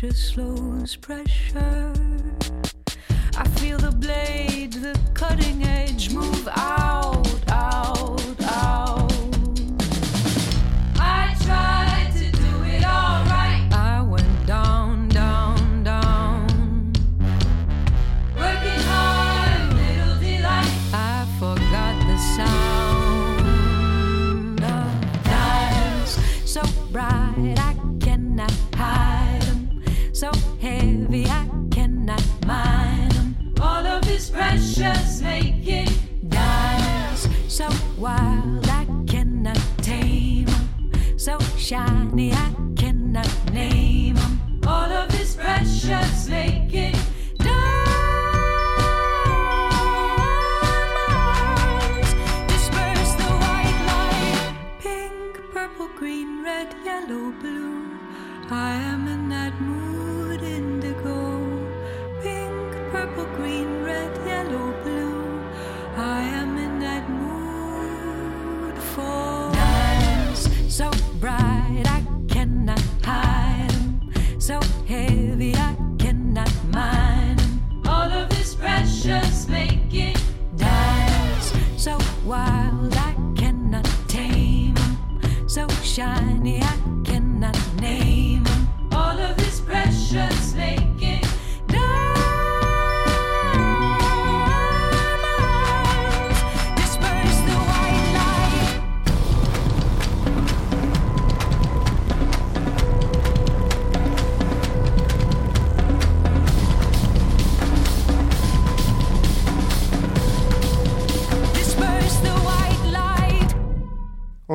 pressure slows pressure. I feel the blade, the cutting edge move out.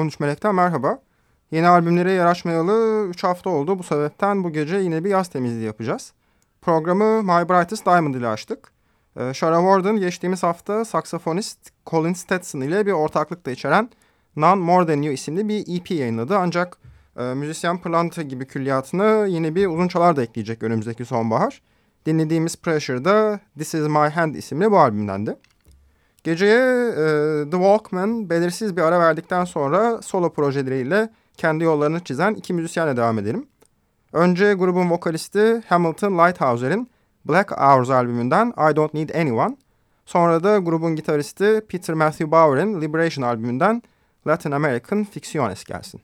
13 Melek'ten merhaba. Yeni albümlere yer açmayalı 3 hafta oldu. Bu sebepten bu gece yine bir yaz temizliği yapacağız. Programı My Brightest Diamond ile açtık. Ee, Shara Warden geçtiğimiz hafta saksafonist Colin Stetson ile bir ortaklıkta içeren None More Than You isimli bir EP yayınladı. Ancak e, müzisyen Planta gibi külliyatını yine bir uzun çalar da ekleyecek önümüzdeki sonbahar. Dinlediğimiz Pressure'da This Is My Hand isimli bu albümdendi. Geceye e, The Walkman belirsiz bir ara verdikten sonra solo projeleriyle kendi yollarını çizen iki müzisyenle devam edelim. Önce grubun vokalisti Hamilton Lighthouser'in Black Hours albümünden I Don't Need Anyone, sonra da grubun gitaristi Peter Matthew Bauer'in Liberation albümünden Latin American Ficciones gelsin.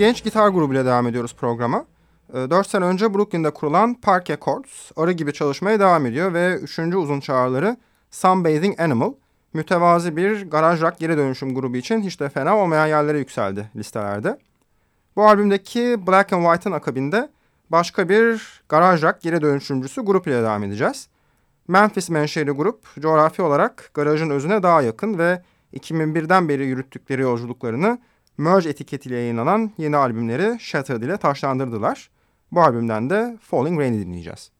genç gitar grubuyla devam ediyoruz programa. Ee, e, 4 sene önce Brooklyn'de kurulan Park Accords arı gibi çalışmaya devam ediyor ve 3. uzun çağrıları Sunbathing Animal mütevazi bir garaj rock geri dönüşüm grubu için hiç de fena olmayan yerlere yükseldi listelerde. Bu albümdeki Black and White'ın akabinde başka bir garaj rock geri dönüşümcüsü grup ile devam edeceğiz. Memphis menşeli grup coğrafi olarak garajın özüne daha yakın ve 2001'den beri yürüttükleri yolculuklarını Merge etiketiyle yayınlanan yeni albümleri Shattered ile taşlandırdılar. Bu albümden de Falling Rain'i dinleyeceğiz.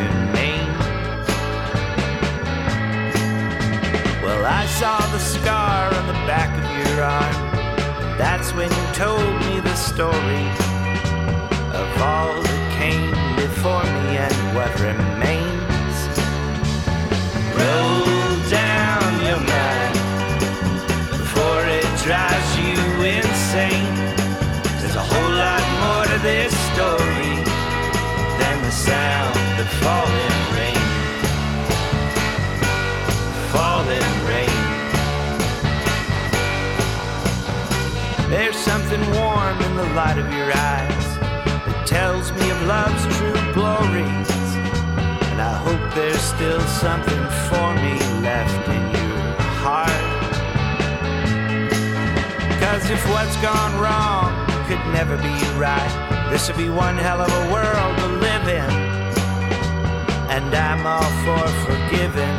remains. Well, I saw the scar on the back of your arm. That's when you told me the story of all that came before me and what remains. Roll down your mind before it drives you insane. There's a whole lot more to this story the sound of falling rain. Falling rain. There's something warm in the light of your eyes that tells me of love's true glories. And I hope there's still something for me left in your heart. Cause if what's gone wrong could never be right, this would be one hell of a world in. And I'm all for forgiving.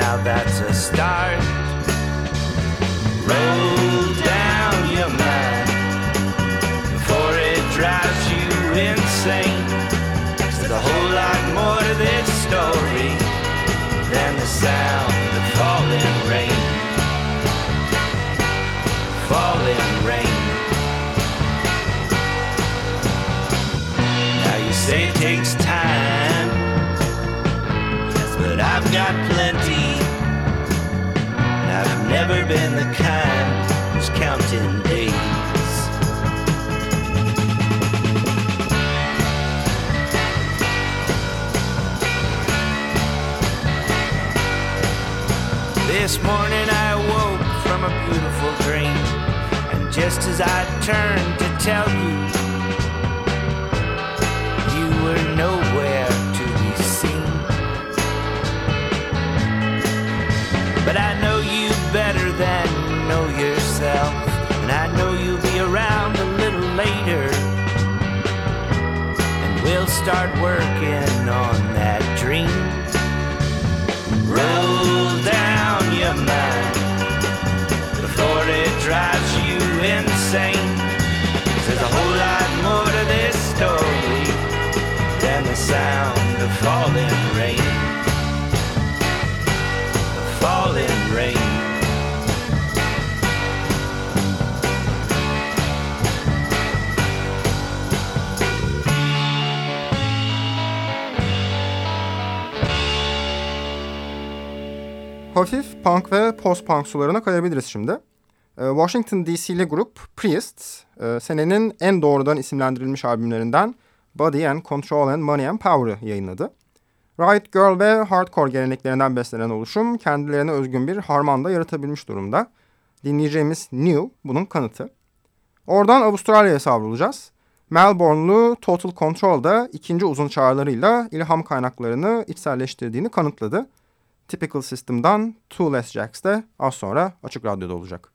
Now that's a start. Roll down your mind before it drives you insane. There's a whole lot more to this story than the sound of falling rain. Say it takes time, yes, but I've got plenty. I've never been the kind who's counting days. This morning I woke from a beautiful dream, and just as I turned to tell you were nowhere to be seen. But I know you better than you know yourself, and I know you'll be around a little later, and we'll start working on that dream. Roll down your mind before it drives you insane. There's a whole lot more to this story sound of falling rain. Falling rain. Hafif punk ve post-punk sularına kayabiliriz şimdi. Ee, Washington DC'li grup Priest, e, senenin en doğrudan isimlendirilmiş albümlerinden Body and Control and Money and Power'ı yayınladı. Riot Girl ve hardcore geleneklerinden beslenen oluşum kendilerine özgün bir harmanda yaratabilmiş durumda. Dinleyeceğimiz New bunun kanıtı. Oradan Avustralya'ya savrulacağız. Melbourne'lu Total Control da ikinci uzun çağrılarıyla ilham kaynaklarını içselleştirdiğini kanıtladı. Typical System'dan Two Less Jacks az sonra Açık Radyo'da olacak.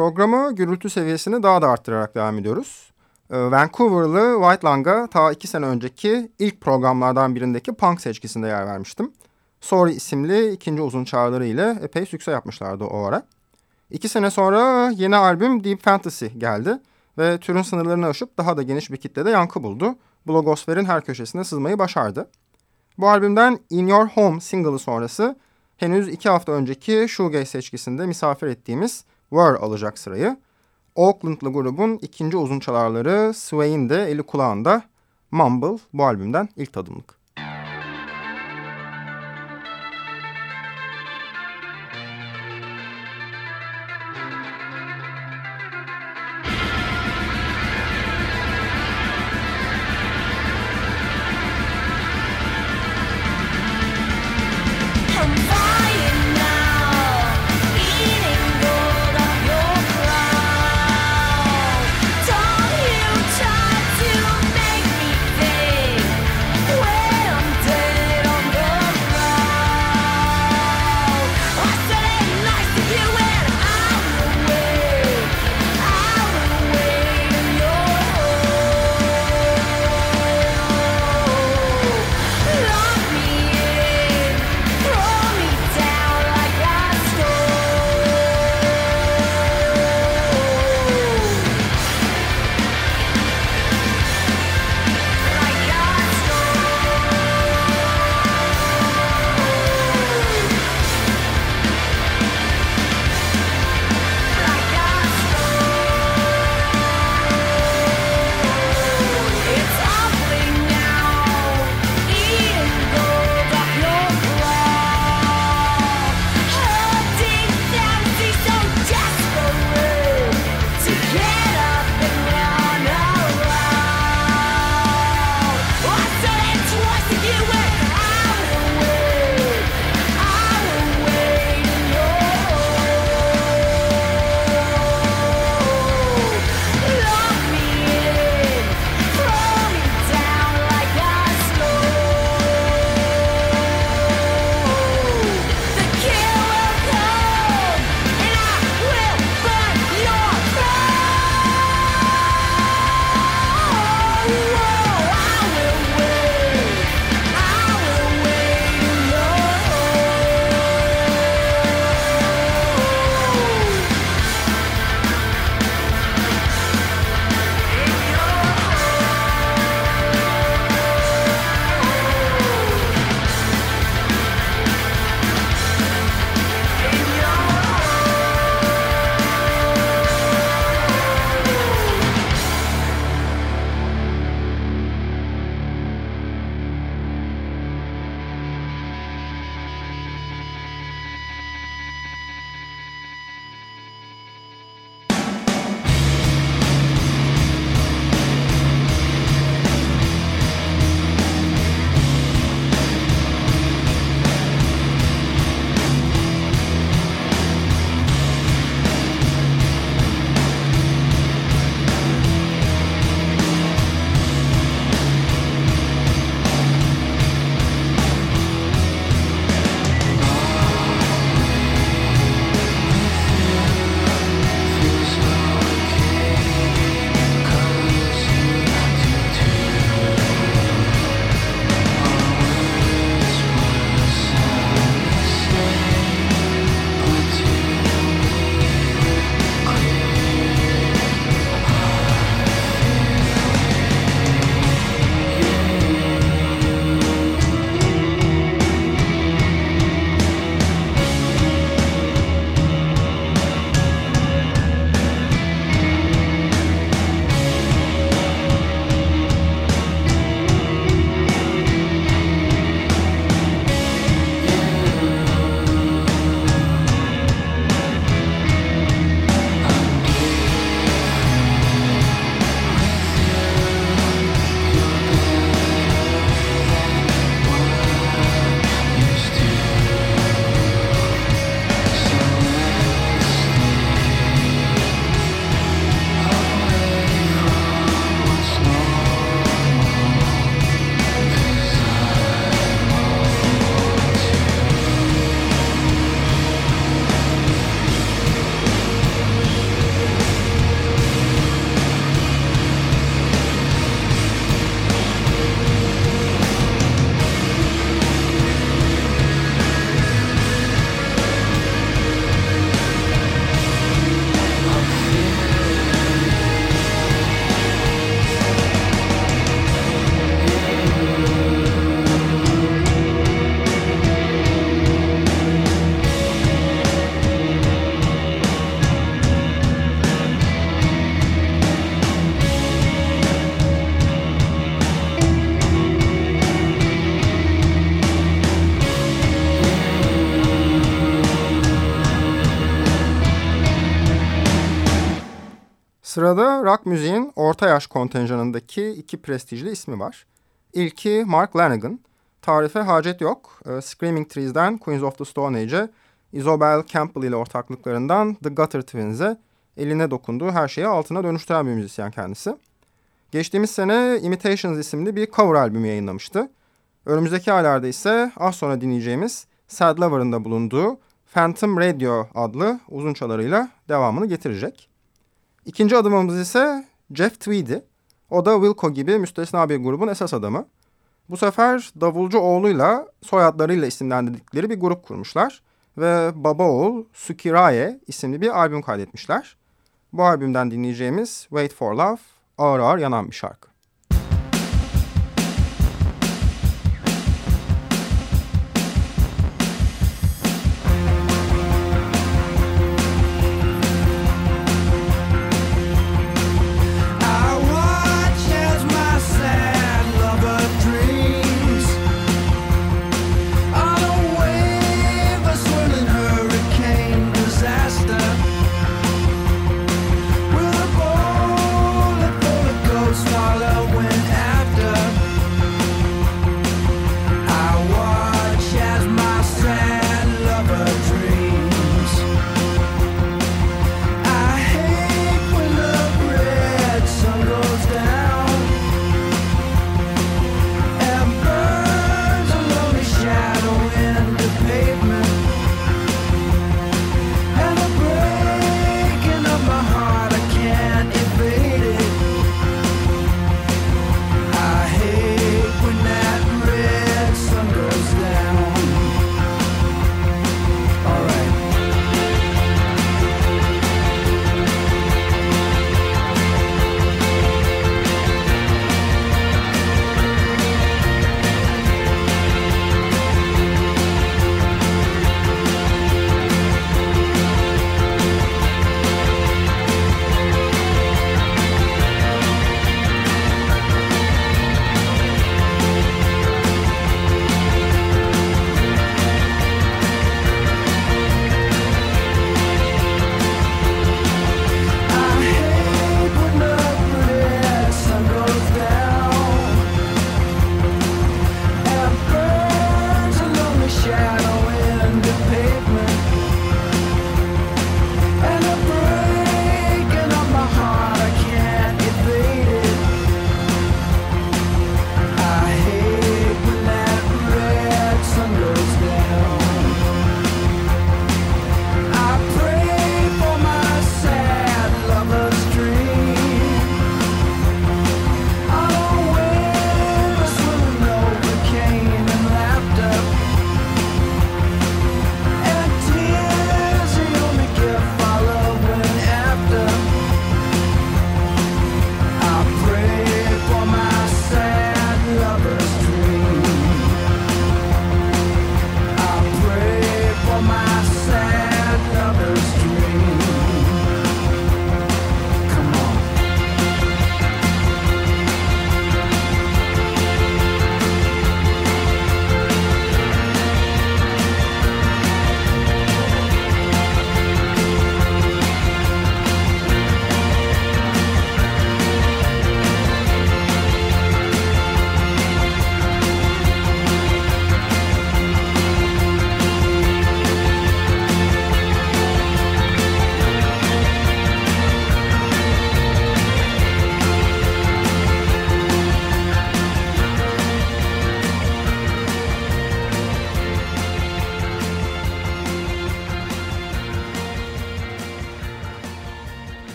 Programı gürültü seviyesini daha da arttırarak devam ediyoruz. Ee, Vancouver'lı White Lang'a ta iki sene önceki ilk programlardan birindeki punk seçkisinde yer vermiştim. Sorry isimli ikinci uzun çağrıları ile epey sükse yapmışlardı o ara. İki sene sonra yeni albüm Deep Fantasy geldi ve türün sınırlarını aşıp daha da geniş bir kitlede yankı buldu. Blogosfer'in her köşesine sızmayı başardı. Bu albümden In Your Home single'ı sonrası henüz iki hafta önceki Shoegaze seçkisinde misafir ettiğimiz Were alacak sırayı. Oakland'lı grubun ikinci uzun çalarları Sway'in de eli kulağında Mumble bu albümden ilk tadımlık. Sırada rock müziğin orta yaş kontenjanındaki iki prestijli ismi var. İlki Mark Lanegan. Tarife hacet yok. Ee, Screaming Trees'den Queens of the Stone Age'e, Isobel Campbell ile ortaklıklarından The Gutter Twins'e eline dokunduğu her şeyi altına dönüştüren bir müzisyen kendisi. Geçtiğimiz sene Imitations isimli bir cover albümü yayınlamıştı. Önümüzdeki aylarda ise az sonra dinleyeceğimiz Sad Lover'ın da bulunduğu Phantom Radio adlı uzun çalarıyla devamını getirecek. İkinci adımımız ise Jeff Tweedy. O da Wilco gibi müstesna bir grubun esas adamı. Bu sefer davulcu oğluyla soyadlarıyla isimlendirdikleri bir grup kurmuşlar. Ve baba oğul Sukiraye isimli bir albüm kaydetmişler. Bu albümden dinleyeceğimiz Wait for Love ağır ağır yanan bir şarkı.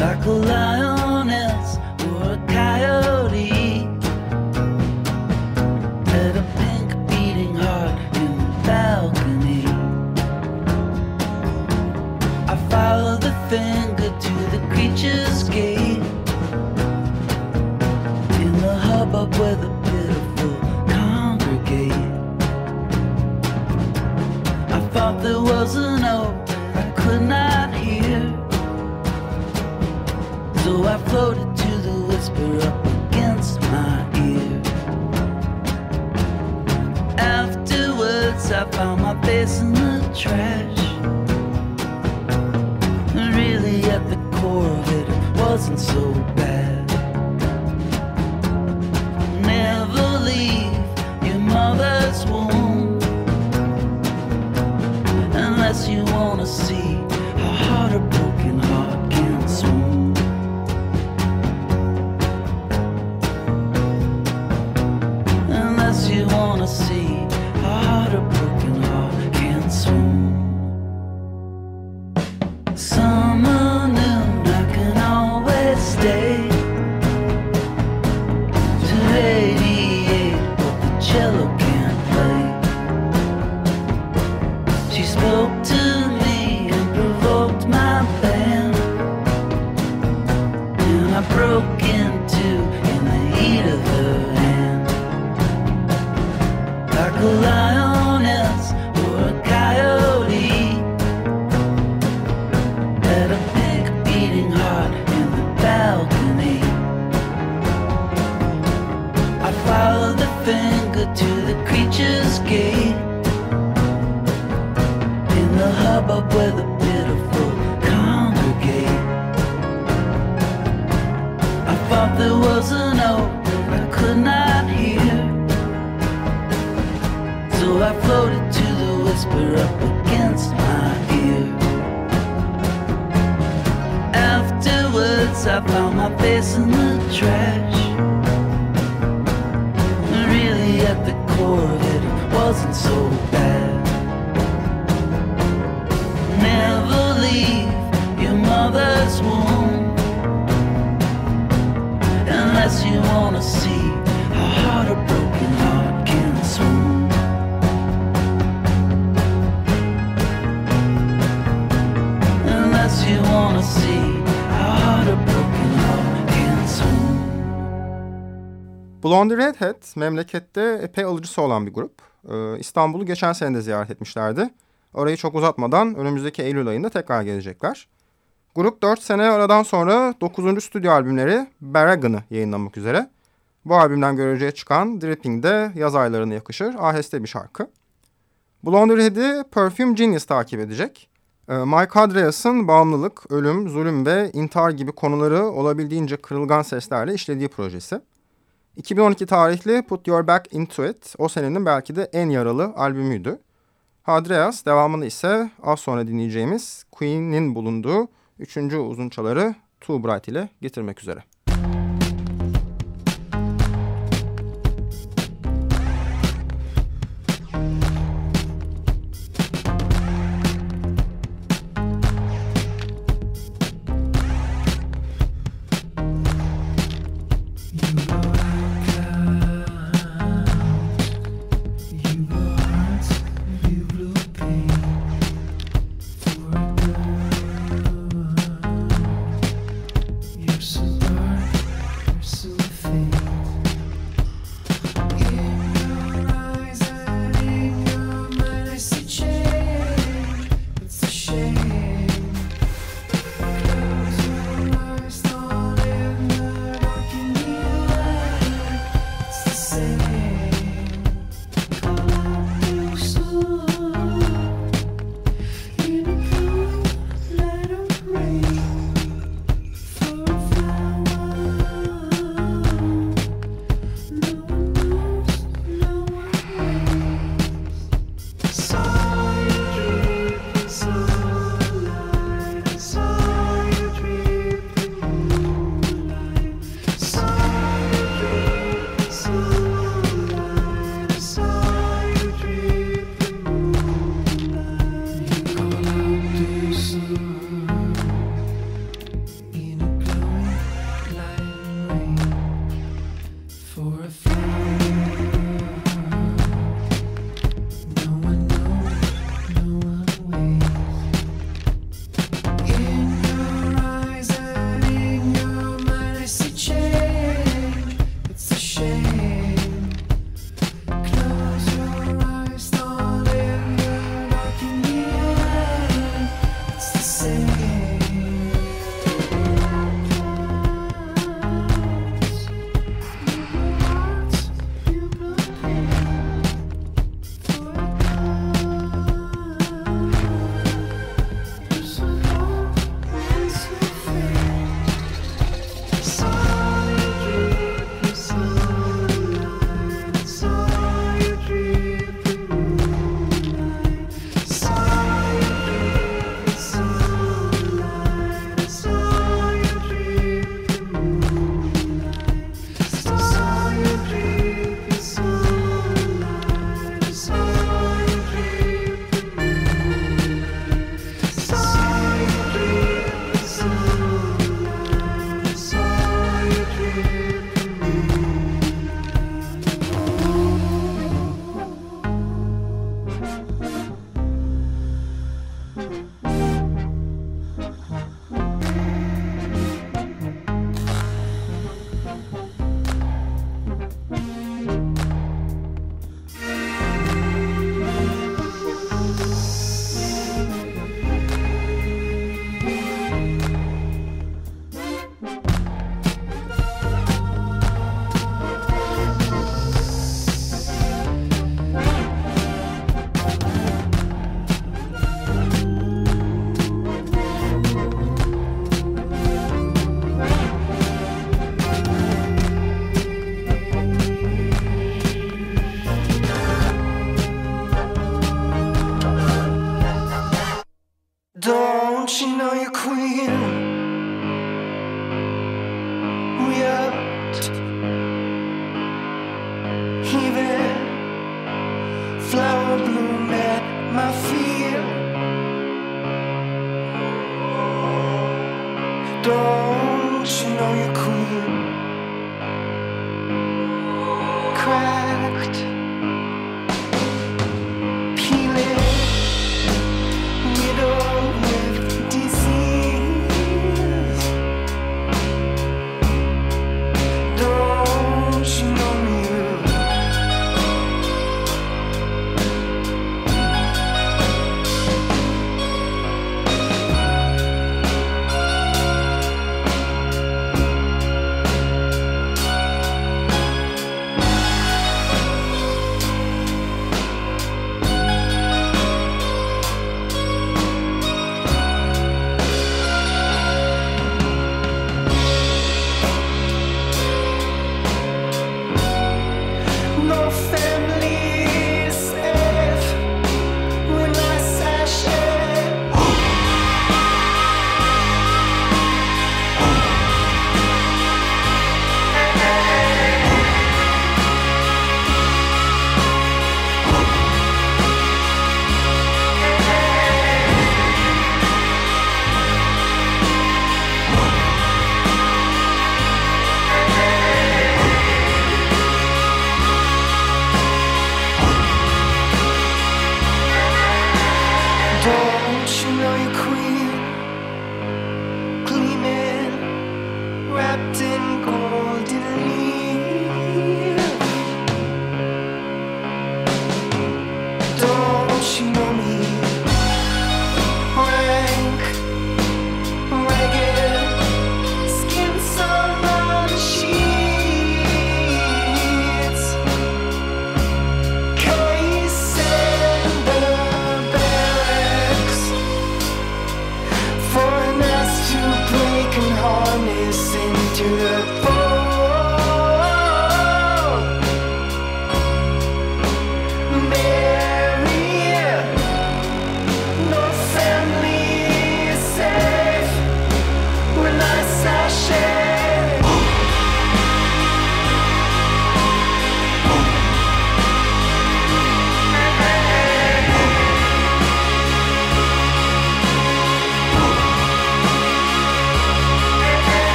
like a lioness or a coyote. had a pink beating heart in the balcony. I follow the finger to the creature's gate. In the hubbub where the pitiful congregate. I thought there was an hope I could not so I floated to the whisper up against my ear. Afterwards, I found my face in the trash. Really, at the core of it, it wasn't so Blondie Redhead memlekette epey alıcısı olan bir grup. Ee, İstanbul'u geçen sene de ziyaret etmişlerdi. Orayı çok uzatmadan önümüzdeki Eylül ayında tekrar gelecekler. Grup 4 sene aradan sonra 9. stüdyo albümleri Barragan'ı yayınlamak üzere. Bu albümden göreceğe çıkan Dripping de yaz aylarına yakışır aheste bir şarkı. Blondie Red'i Perfume Genius takip edecek. Ee, Mike Andreas'ın bağımlılık, ölüm, zulüm ve intihar gibi konuları olabildiğince kırılgan seslerle işlediği projesi. 2012 tarihli Put Your Back Into It o senenin belki de en yaralı albümüydü. Hadreas devamını ise az sonra dinleyeceğimiz Queen'in bulunduğu üçüncü uzunçaları Too Bright ile getirmek üzere.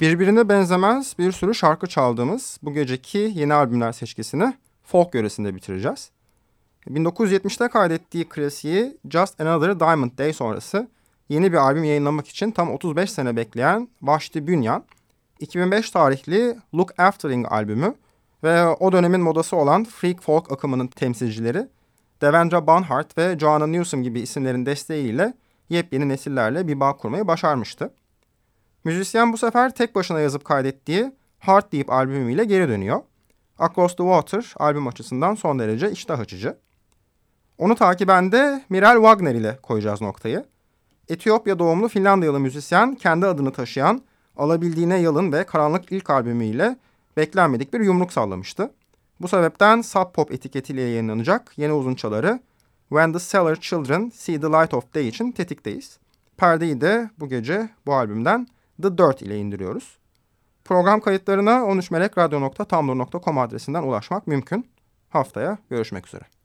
Birbirine benzemez bir sürü şarkı çaldığımız bu geceki yeni albümler seçkisini folk yöresinde bitireceğiz. 1970'te kaydettiği klasiği Just Another Diamond Day sonrası yeni bir albüm yayınlamak için tam 35 sene bekleyen Vashti Bünyan, 2005 tarihli Look Aftering albümü ve o dönemin modası olan freak folk akımının temsilcileri Devendra Banhart ve Joanna Newsom gibi isimlerin desteğiyle yepyeni nesillerle bir bağ kurmayı başarmıştı. Müzisyen bu sefer tek başına yazıp kaydettiği Heart Deep albümüyle geri dönüyor. Across the Water albüm açısından son derece iştah açıcı. Onu takiben de Mirel Wagner ile koyacağız noktayı. Etiyopya doğumlu Finlandiyalı müzisyen kendi adını taşıyan Alabildiğine Yalın ve Karanlık ilk albümüyle beklenmedik bir yumruk sallamıştı. Bu sebepten Sub Pop etiketiyle yayınlanacak yeni uzunçaları When the Cellar Children See the Light of Day için tetikteyiz. Perdeyi de bu gece bu albümden The Dirt ile indiriyoruz. Program kayıtlarına 13melekradyo.tumblr.com adresinden ulaşmak mümkün. Haftaya görüşmek üzere.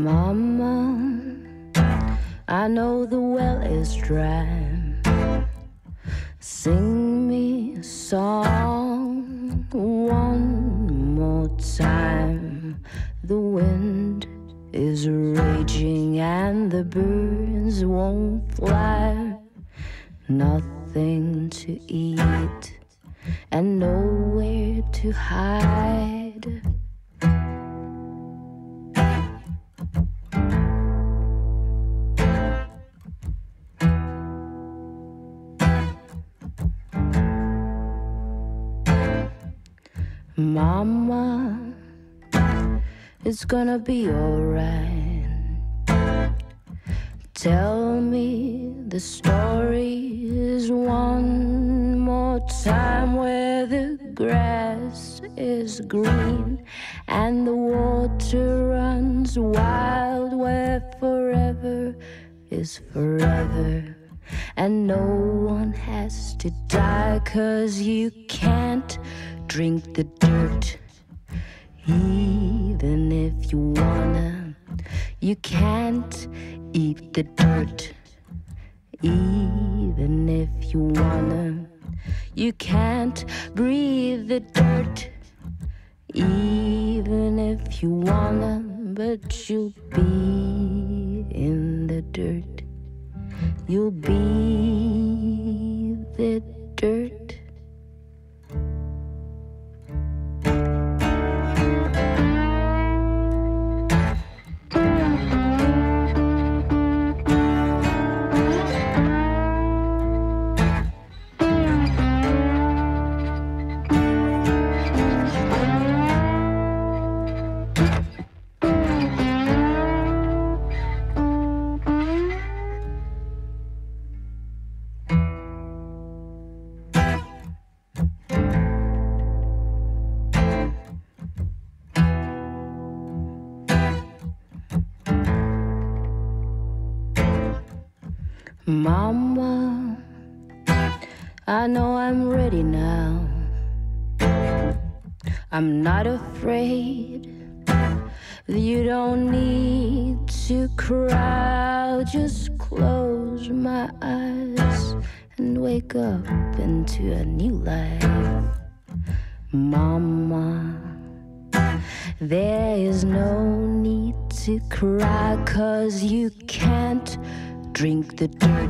Mama, I know the well is dry. Sing me a song one more time. The wind is raging and the birds won't fly. Nothing to eat and nowhere to hide. It's gonna be alright. Tell me the story is one more time where the grass is green and the water runs wild, where forever is forever. And no one has to die, cause you can't drink the dirt. Even if you wanna, you can't eat the dirt. Even if you wanna, you can't breathe the dirt. Even if you wanna, but you'll be in the dirt. You'll be the cause you can't drink the dirt.